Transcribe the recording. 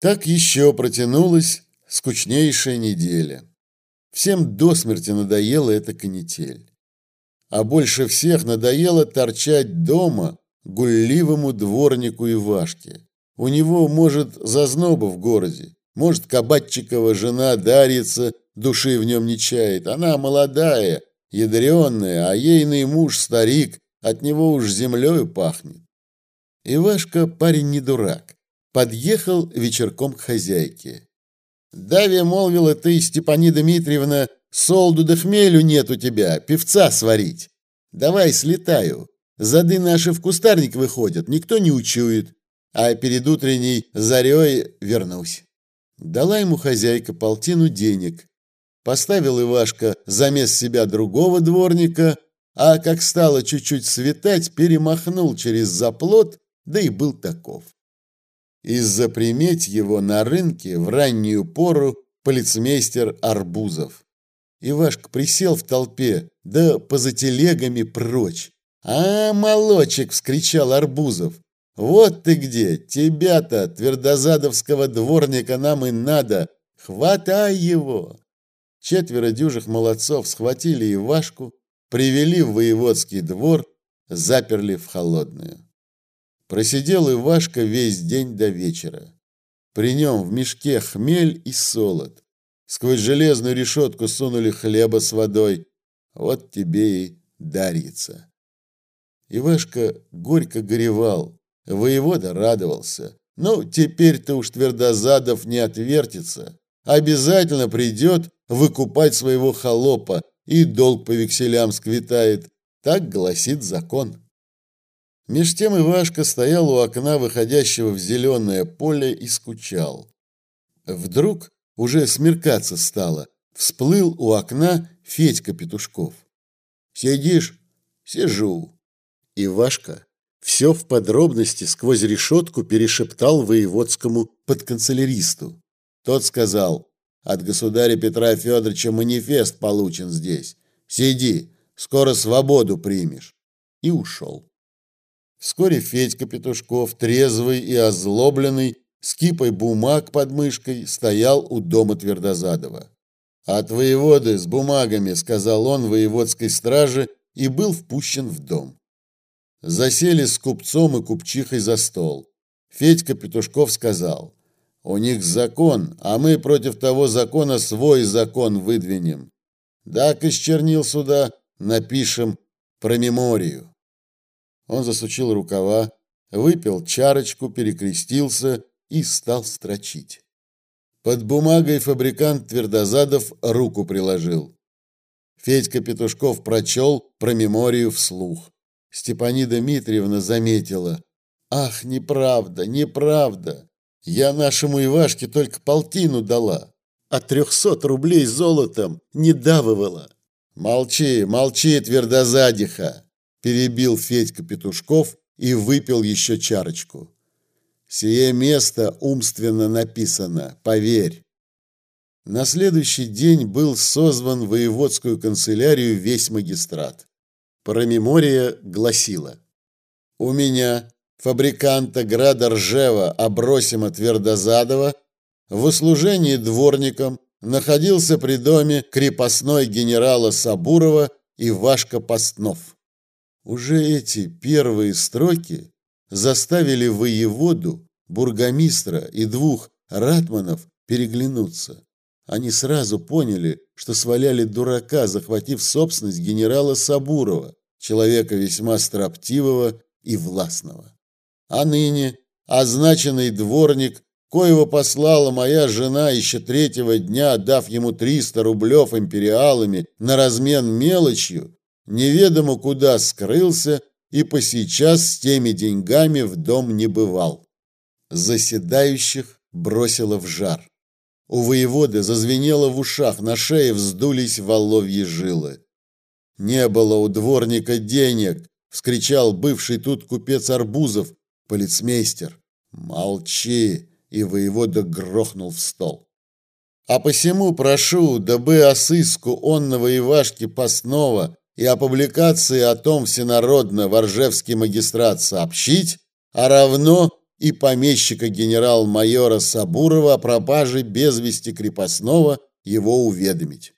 Так еще протянулась скучнейшая неделя. Всем до смерти надоела эта канитель. А больше всех надоело торчать дома гулливому дворнику Ивашке. У него, может, зазноба в городе, может, Кабатчикова жена дарится, души в нем не чает. Она молодая, ядреная, а ейный муж старик, от него уж землею пахнет. Ивашка парень не дурак. Подъехал вечерком к хозяйке. «Даве молвила ты, Степани Дмитриевна, солду да хмелю нет у тебя, певца сварить. Давай слетаю. Зады наши в кустарник выходят, никто не учует, а перед утренней зарей вернусь». Дала ему хозяйка полтину денег. Поставил Ивашка замес себя другого дворника, а как стало чуть-чуть светать, перемахнул через заплот, да и был таков. Из-за приметь его на рынке в раннюю пору полицмейстер Арбузов. Ивашка присел в толпе, да поза телегами прочь. «А, молочек!» — вскричал Арбузов. «Вот ты где! Тебя-то, твердозадовского дворника, нам и надо! Хватай его!» Четверо дюжих молодцов схватили Ивашку, привели в воеводский двор, заперли в холодную. Просидел Ивашка весь день до вечера. При нем в мешке хмель и солод. Сквозь железную решетку сунули хлеба с водой. Вот тебе и дарится. Ивашка горько горевал. Воевода радовался. Ну, теперь-то уж Твердозадов не отвертится. Обязательно придет выкупать своего холопа, и долг по векселям сквитает. Так гласит закон. Меж тем Ивашка стоял у окна, выходящего в зеленое поле, и скучал. Вдруг, уже смеркаться стало, всплыл у окна Федька Петушков. «Сидишь?» «Сижу». Ивашка все в подробности сквозь решетку перешептал воеводскому подканцеляристу. Тот сказал, от государя Петра Федоровича манифест получен здесь. Сиди, скоро свободу примешь. И ушел. Вскоре Федька Петушков, трезвый и озлобленный, с кипой бумаг под мышкой, стоял у дома Твердозадова. «От воеводы с бумагами», — сказал он воеводской страже и был впущен в дом. Засели с купцом и купчихой за стол. Федька Петушков сказал, у них закон, а мы против того закона свой закон выдвинем. Так из чернил сюда напишем про меморию. Он засучил рукава, выпил чарочку, перекрестился и стал строчить. Под бумагой фабрикант Твердозадов руку приложил. Федька Петушков прочел про меморию вслух. Степанида Дмитриевна заметила. «Ах, неправда, неправда! Я нашему Ивашке только полтину дала, а трехсот рублей золотом не давывала. Молчи, молчи, твердозадиха, перебил Федька Петушков и выпил еще чарочку. Сие место умственно написано, поверь. На следующий день был созван воеводскую канцелярию весь магистрат. Промемория гласила: У меня фабриканта Града Ржева Абросима Твердозадова в услужении дворником находился при доме крепостной генерала Сабурова Ивашка Постнов. Уже эти первые строки заставили воеводу, бургомистра и двух ратманов переглянуться. Они сразу поняли, что сваляли дурака, захватив собственность генерала Сабурова, человека весьма строптивого и властного. А ныне означенный дворник, коего послала моя жена еще третьего дня, дав ему триста рублев империалами на размен мелочью, неведомо куда скрылся и по сейчас с теми деньгами в дом не бывал. Заседающих бросило в жар. У воеводы зазвенело в ушах, на шее вздулись воловьи жилы. Не было у дворника денег, вскричал бывший тут купец Арбузов, полицмейстер. Молчи, и воевода грохнул в стол. А посему прошу, дабы о сыску онного Ивашки Постнова и о публикации о том всенародно в Оржевский магистрат сообщить, а равно и помещика генерал-майора Сабурова о пропаже без вести крепостного его уведомить.